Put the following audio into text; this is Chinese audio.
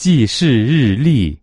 记事日历。